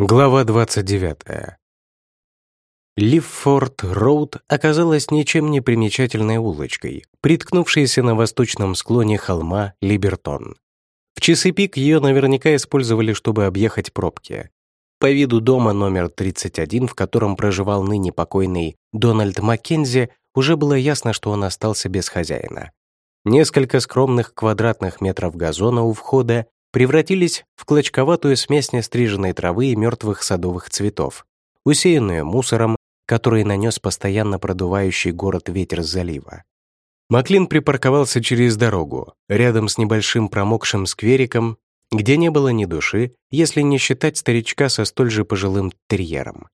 Глава 29. Ливфорд-Роуд оказалась ничем не примечательной улочкой, приткнувшейся на восточном склоне холма Либертон. В часы пик ее наверняка использовали, чтобы объехать пробки. По виду дома номер 31, в котором проживал ныне покойный Дональд Маккензи, уже было ясно, что он остался без хозяина. Несколько скромных квадратных метров газона у входа превратились в клочковатую смесь нестриженной травы и мертвых садовых цветов, усеянную мусором, который нанес постоянно продувающий город ветер с залива. Маклин припарковался через дорогу, рядом с небольшим промокшим сквериком, где не было ни души, если не считать старичка со столь же пожилым терьером.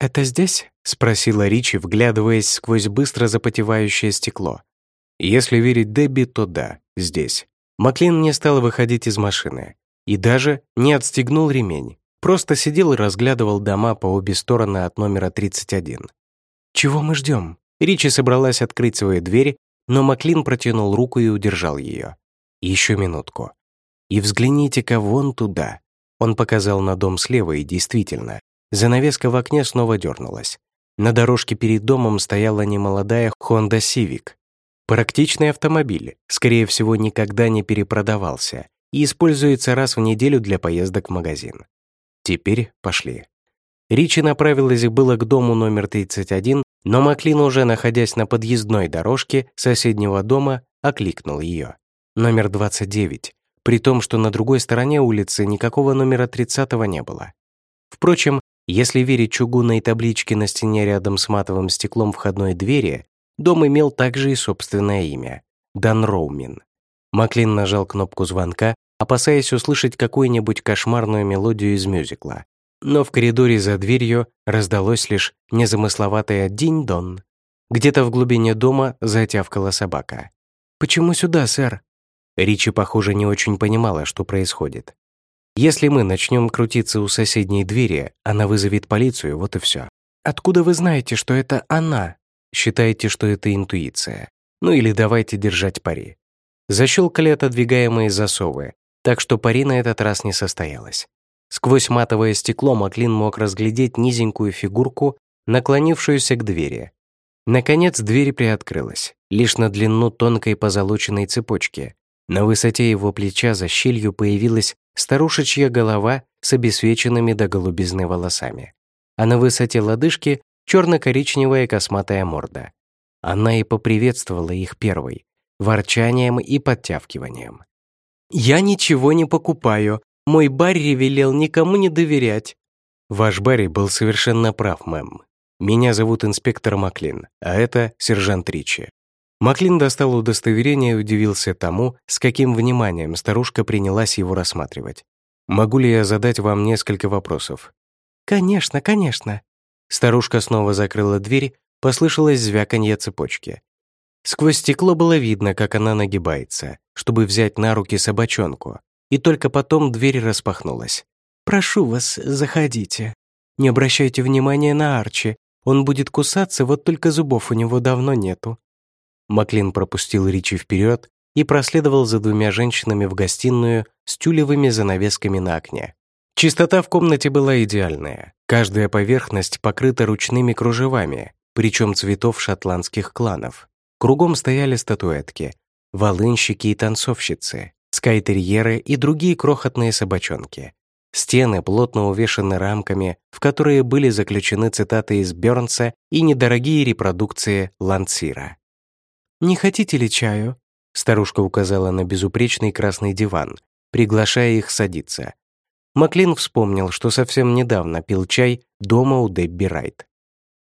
«Это здесь?» — спросила Ричи, вглядываясь сквозь быстро запотевающее стекло. Если верить Дебби, то да, здесь. Маклин не стал выходить из машины и даже не отстегнул ремень, просто сидел и разглядывал дома по обе стороны от номера 31. «Чего мы ждем?» Ричи собралась открыть свою дверь, но Маклин протянул руку и удержал ее. «Еще минутку. И взгляните-ка вон туда». Он показал на дом слева, и действительно, занавеска в окне снова дернулась. На дорожке перед домом стояла немолодая Honda Civic, Практичный автомобиль, скорее всего, никогда не перепродавался и используется раз в неделю для поездок в магазин. Теперь пошли. Ричи направилась было к дому номер 31, но Маклин, уже находясь на подъездной дорожке соседнего дома, окликнул ее. Номер 29, при том, что на другой стороне улицы никакого номера 30 не было. Впрочем, если верить чугунной табличке на стене рядом с матовым стеклом входной двери, Дом имел также и собственное имя — Дан Роумин. Маклин нажал кнопку звонка, опасаясь услышать какую-нибудь кошмарную мелодию из мюзикла. Но в коридоре за дверью раздалось лишь незамысловатое «динь-дон». Где-то в глубине дома затявкала собака. «Почему сюда, сэр?» Ричи, похоже, не очень понимала, что происходит. «Если мы начнем крутиться у соседней двери, она вызовет полицию, вот и все. Откуда вы знаете, что это она?» Считайте, что это интуиция. Ну или давайте держать пари. Защелкали отодвигаемые засовы, так что пари на этот раз не состоялось. Сквозь матовое стекло Маклин мог разглядеть низенькую фигурку, наклонившуюся к двери. Наконец дверь приоткрылась, лишь на длину тонкой позолоченной цепочки. На высоте его плеча за щелью появилась старушечья голова с обесвеченными до голубизны волосами. А на высоте лодыжки черно-коричневая косматая морда. Она и поприветствовала их первой, ворчанием и подтявкиванием. «Я ничего не покупаю. Мой Барри велел никому не доверять». «Ваш Барри был совершенно прав, мэм. Меня зовут инспектор Маклин, а это сержант Ричи». Маклин достал удостоверение и удивился тому, с каким вниманием старушка принялась его рассматривать. «Могу ли я задать вам несколько вопросов?» «Конечно, конечно», Старушка снова закрыла дверь, послышалось звяканье цепочки. Сквозь стекло было видно, как она нагибается, чтобы взять на руки собачонку, и только потом дверь распахнулась. «Прошу вас, заходите. Не обращайте внимания на Арчи. Он будет кусаться, вот только зубов у него давно нету». Маклин пропустил Ричи вперед и проследовал за двумя женщинами в гостиную с тюлевыми занавесками на окне. Чистота в комнате была идеальная. Каждая поверхность покрыта ручными кружевами, причем цветов шотландских кланов. Кругом стояли статуэтки, волынщики и танцовщицы, скайтерьеры и другие крохотные собачонки. Стены плотно увешаны рамками, в которые были заключены цитаты из Бёрнса и недорогие репродукции Лансира. «Не хотите ли чаю?» Старушка указала на безупречный красный диван, приглашая их садиться. Маклин вспомнил, что совсем недавно пил чай дома у Дебби Райт.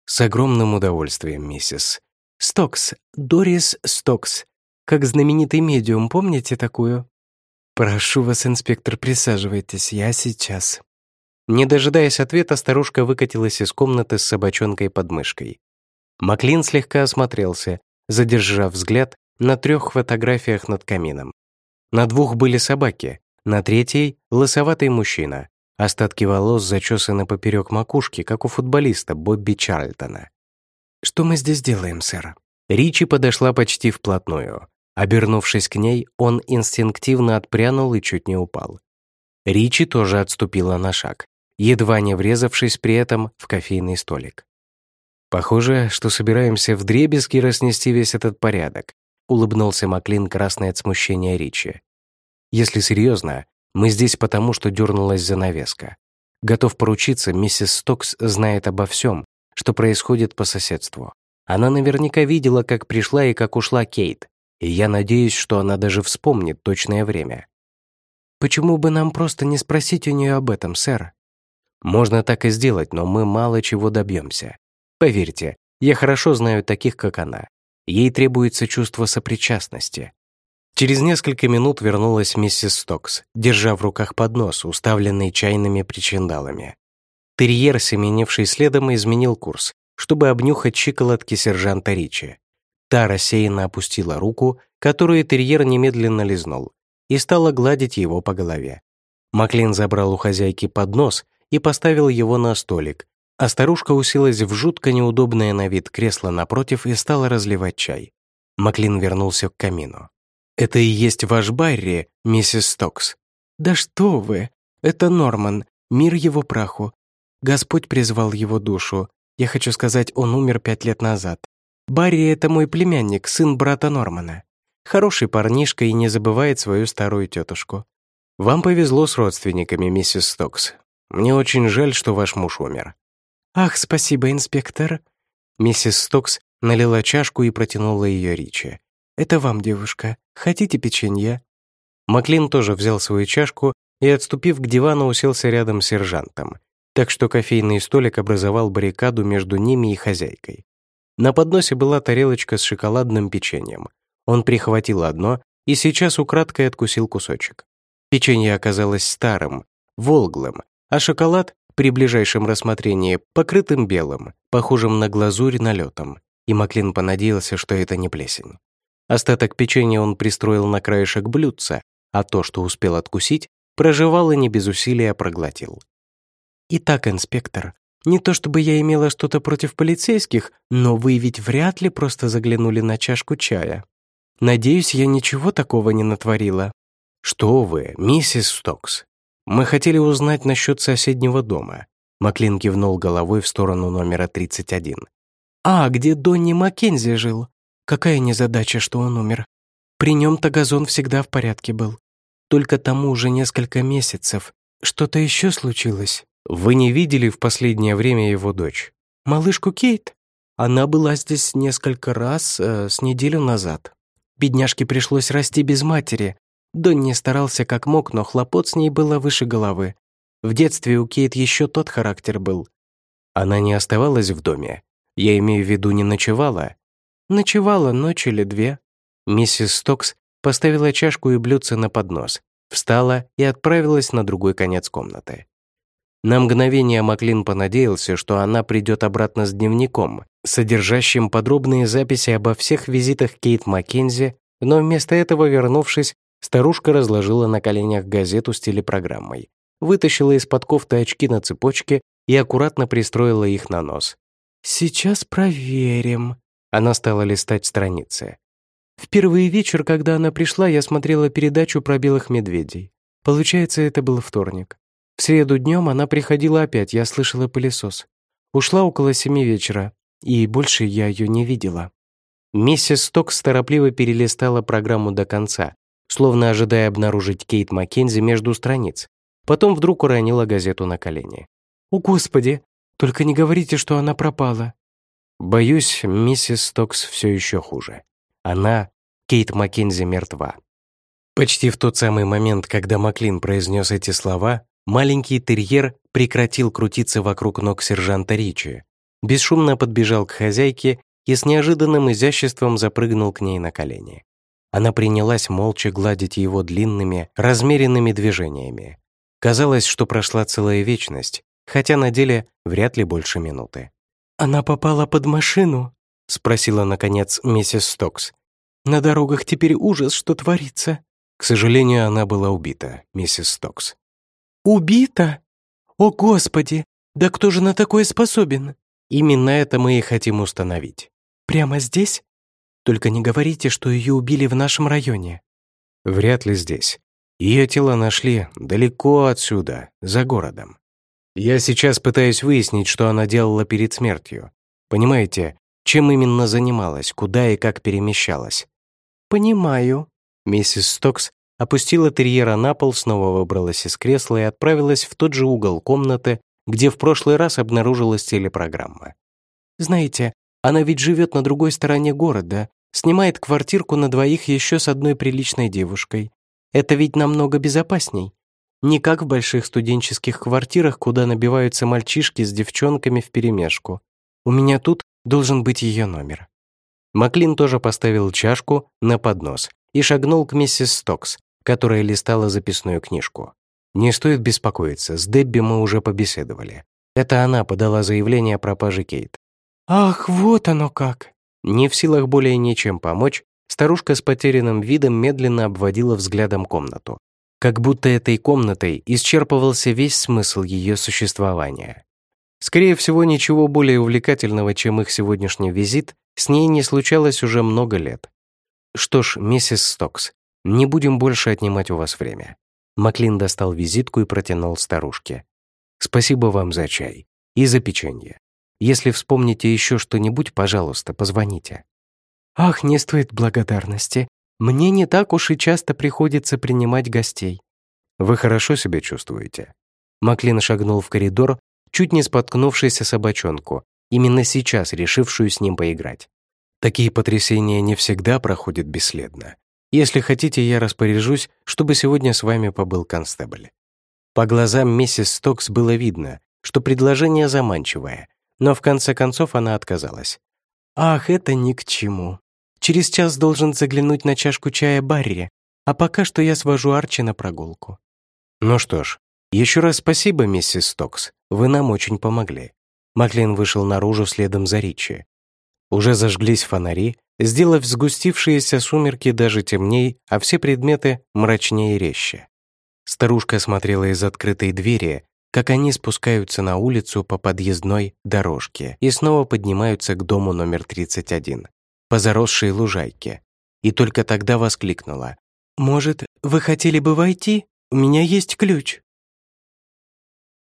«С огромным удовольствием, миссис. Стокс, Дорис Стокс, как знаменитый медиум, помните такую?» «Прошу вас, инспектор, присаживайтесь, я сейчас». Не дожидаясь ответа, старушка выкатилась из комнаты с собачонкой под мышкой. Маклин слегка осмотрелся, задержав взгляд на трех фотографиях над камином. На двух были собаки, на третьей — лысоватый мужчина. Остатки волос зачесаны поперек макушки, как у футболиста Бобби Чарльтона. «Что мы здесь делаем, сэр?» Ричи подошла почти вплотную. Обернувшись к ней, он инстинктивно отпрянул и чуть не упал. Ричи тоже отступила на шаг. едва не врезавшись при этом в кофейный столик. «Похоже, что собираемся вдребезги разнести весь этот порядок», улыбнулся Маклин, красный от смущения Ричи. «Если серьезно, мы здесь потому, что дернулась занавеска. Готов поручиться, миссис Стокс знает обо всем, что происходит по соседству. Она наверняка видела, как пришла и как ушла Кейт, и я надеюсь, что она даже вспомнит точное время. «Почему бы нам просто не спросить у нее об этом, сэр?» «Можно так и сделать, но мы мало чего добьемся. Поверьте, я хорошо знаю таких, как она. Ей требуется чувство сопричастности». Через несколько минут вернулась миссис Стокс, держа в руках поднос, уставленный чайными причиндалами. Терьер, семенивший следом, изменил курс, чтобы обнюхать щиколотки сержанта Ричи. Та рассеянно опустила руку, которую терьер немедленно лизнул, и стала гладить его по голове. Маклин забрал у хозяйки поднос и поставил его на столик, а старушка уселась в жутко неудобное на вид кресло напротив и стала разливать чай. Маклин вернулся к камину. «Это и есть ваш Барри, миссис Стокс?» «Да что вы! Это Норман, мир его праху. Господь призвал его душу. Я хочу сказать, он умер пять лет назад. Барри — это мой племянник, сын брата Нормана. Хороший парнишка и не забывает свою старую тетушку. Вам повезло с родственниками, миссис Стокс. Мне очень жаль, что ваш муж умер». «Ах, спасибо, инспектор». Миссис Стокс налила чашку и протянула ее Ричи. «Это вам, девушка. Хотите печенье?» Маклин тоже взял свою чашку и, отступив к дивану, уселся рядом с сержантом, так что кофейный столик образовал баррикаду между ними и хозяйкой. На подносе была тарелочка с шоколадным печеньем, он прихватил одно и сейчас украдкой откусил кусочек. Печенье оказалось старым, волглым, а шоколад, при ближайшем рассмотрении, покрытым белым, похожим на глазурь налетом, и Маклин понадеялся, что это не плесень. Остаток печенья он пристроил на краешек блюдца, а то, что успел откусить, прожевал и не без усилия проглотил. «Итак, инспектор, не то чтобы я имела что-то против полицейских, но вы ведь вряд ли просто заглянули на чашку чая. Надеюсь, я ничего такого не натворила. Что вы, миссис Стокс? Мы хотели узнать насчет соседнего дома. Маклин кивнул головой в сторону номера 31. А, где Донни Маккензи жил? Какая незадача, что он умер. При нем-то газон всегда в порядке был. Только тому уже несколько месяцев. Что-то еще случилось? Вы не видели в последнее время его дочь? Малышку Кейт? Она была здесь несколько раз э, с неделю назад. Бедняжке пришлось расти без матери. Донни старался как мог, но хлопот с ней было выше головы. В детстве у Кейт еще тот характер был. Она не оставалась в доме. Я имею в виду, не ночевала. Ночевала ночь или две. Миссис Стокс поставила чашку и блюдце на поднос, встала и отправилась на другой конец комнаты. На мгновение Маклин понадеялся, что она придет обратно с дневником, содержащим подробные записи обо всех визитах Кейт Маккензи, но вместо этого, вернувшись, старушка разложила на коленях газету с телепрограммой, вытащила из-под кофты очки на цепочке и аккуратно пристроила их на нос. «Сейчас проверим». Она стала листать страницы. В первый вечер, когда она пришла, я смотрела передачу про белых медведей. Получается, это был вторник. В среду днем она приходила опять, я слышала пылесос. Ушла около семи вечера, и больше я ее не видела. Миссис Стокс торопливо перелистала программу до конца, словно ожидая обнаружить Кейт Маккензи между страниц. Потом вдруг уронила газету на колени. «О, Господи! Только не говорите, что она пропала!» Боюсь, миссис Стокс все еще хуже. Она, Кейт Маккензи, мертва. Почти в тот самый момент, когда Маклин произнес эти слова, Маленький терьер прекратил крутиться вокруг ног сержанта Ричи, бесшумно подбежал к хозяйке и с неожиданным изяществом запрыгнул к ней на колени. Она принялась молча гладить его длинными, размеренными движениями. Казалось, что прошла целая вечность, хотя на деле вряд ли больше минуты. «Она попала под машину?» — спросила, наконец, миссис Стокс. «На дорогах теперь ужас, что творится». К сожалению, она была убита, миссис Стокс. «Убита? О, Господи! Да кто же на такое способен?» Именно это мы и хотим установить. Прямо здесь? Только не говорите, что ее убили в нашем районе. Вряд ли здесь. Ее тело нашли далеко отсюда, за городом. Я сейчас пытаюсь выяснить, что она делала перед смертью. Понимаете, чем именно занималась, куда и как перемещалась. «Понимаю». Миссис Стокс опустила терьера на пол, снова выбралась из кресла и отправилась в тот же угол комнаты, где в прошлый раз обнаружилась телепрограмма. «Знаете, она ведь живет на другой стороне города, снимает квартирку на двоих еще с одной приличной девушкой. Это ведь намного безопасней. Не как в больших студенческих квартирах, куда набиваются мальчишки с девчонками вперемешку. У меня тут должен быть ее номер». Маклин тоже поставил чашку на поднос и шагнул к миссис Стокс, которая листала записную книжку. «Не стоит беспокоиться, с Дебби мы уже побеседовали. Это она подала заявление о пропаже Кейт». «Ах, вот оно как!» Не в силах более ничем помочь, старушка с потерянным видом медленно обводила взглядом комнату. Как будто этой комнатой исчерпывался весь смысл ее существования. Скорее всего, ничего более увлекательного, чем их сегодняшний визит, с ней не случалось уже много лет. Что ж, миссис Стокс, не будем больше отнимать у вас время. Маклин достал визитку и протянул старушке. Спасибо вам за чай и за печенье. Если вспомните еще что-нибудь, пожалуйста, позвоните. Ах, не стоит благодарности. Мне не так уж и часто приходится принимать гостей. Вы хорошо себя чувствуете? Маклин шагнул в коридор, чуть не споткнувшись о собачонку, именно сейчас решившую с ним поиграть. Такие потрясения не всегда проходят бесследно. Если хотите, я распоряжусь, чтобы сегодня с вами побыл констебль. По глазам миссис Стокс было видно, что предложение заманчивое, но в конце концов она отказалась. «Ах, это ни к чему. Через час должен заглянуть на чашку чая Барри, а пока что я свожу Арчи на прогулку». «Ну что ж, еще раз спасибо, миссис Стокс, вы нам очень помогли. Маклин вышел наружу следом за Ричи. Уже зажглись фонари, сделав сгустившиеся сумерки даже темней, а все предметы мрачнее и резче. Старушка смотрела из открытой двери, как они спускаются на улицу по подъездной дорожке и снова поднимаются к дому номер 31, по заросшей лужайке. И только тогда воскликнула. «Может, вы хотели бы войти? У меня есть ключ».